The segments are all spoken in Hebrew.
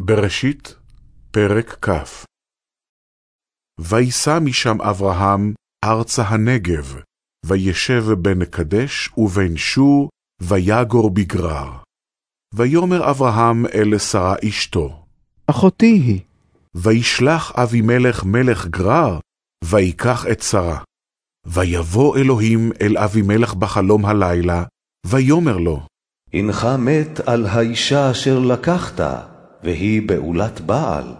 בראשית, פרק כ. ויסע משם אברהם ארצה הנגב, וישב בין קדש ובין שור, ויגור בגרר. ויאמר אברהם אל שרה אשתו, אחותי היא. וישלח אבימלך מלך גרר, ויקח את שרה. ויבוא אלוהים אל אבימלך בחלום הלילה, ויאמר לו, הנך מת על האישה אשר לקחת, והיא בעולת בעל.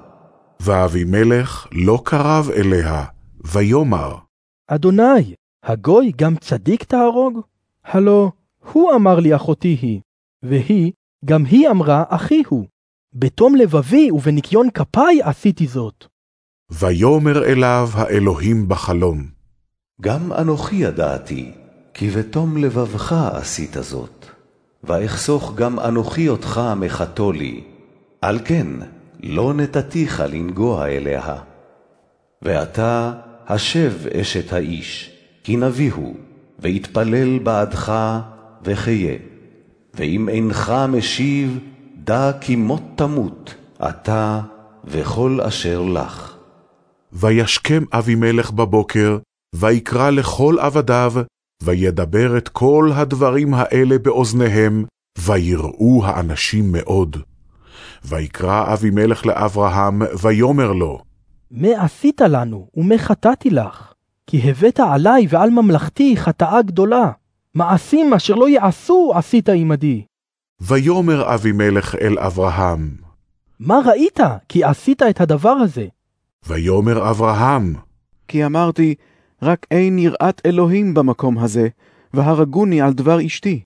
ואבימלך לא קרב אליה, ויאמר, אדוני, הגוי גם צדיק תהרוג? הלא, הוא אמר לי אחותי היא, והיא, גם היא אמרה אחי הוא. בתום לבבי ובניקיון כפיי עשיתי זאת. ויאמר אליו האלוהים בחלום, גם אנוכי ידעתי, כי בתום לבבך עשית זאת. ואחסוך גם אנוכי אותך מחתו לי, על כן לא נתתיך לנגוע אליה. ועתה השב אשת האיש, כי נביא הוא, ויתפלל בעדך וחיה. ואם אינך משיב, דע כי מות תמות, אתה וכל אשר לך. וישכם אבימלך בבוקר, ויקרא לכל עבדיו, וידבר את כל הדברים האלה באוזניהם, ויראו האנשים מאוד. ויקרא אבימלך לאברהם, ויאמר לו, מה עשית לנו ומה חטאתי לך? כי הבאת עלי ועל ממלכתי חטאה גדולה. מעשים אשר לא יעשו עשית עמדי. ויאמר אבימלך אל אברהם, מה ראית כי עשית את הדבר הזה? ויאמר אברהם, כי אמרתי, רק אין יראת אלוהים במקום הזה, והרגוני על דבר אשתי.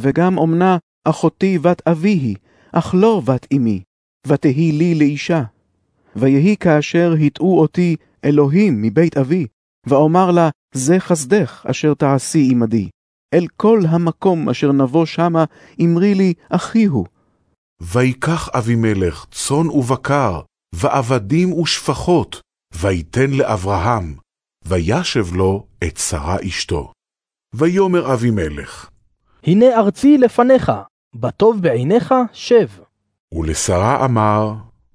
וגם אמנה אחותי בת אבי היא, אך לא בת אמי, ותהי לי לאישה. ויהי כאשר הטעו אותי אלוהים מבית אבי, ואומר לה, זה חסדך אשר תעשי עמדי. אל כל המקום אשר נבוא שמה, אמרי לי, אחי הוא. ויקח אבימלך צאן ובקר, ועבדים ושפחות, ויתן לאברהם, וישב לו את שרה אשתו. ויאמר אבימלך, הנה ארצי לפניך, בטוב בעיניך שב. ולשרה אמר,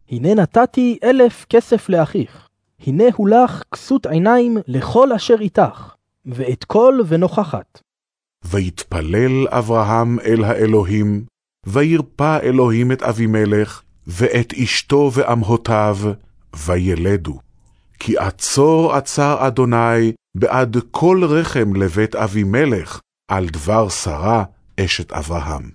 הנה נתתי אלף כסף לאחיך. הנה הוא לך כסות עיניים לכל אשר איתך, ואת כל ונוכחת. ויתפלל אברהם אל האלוהים, וירפא אלוהים את אבימלך, ואת אשתו ואמהותיו, וילדו. כי עצור עצר אדוני בעד כל רחם לבית אבימלך, על דבר שרה אשת אברהם.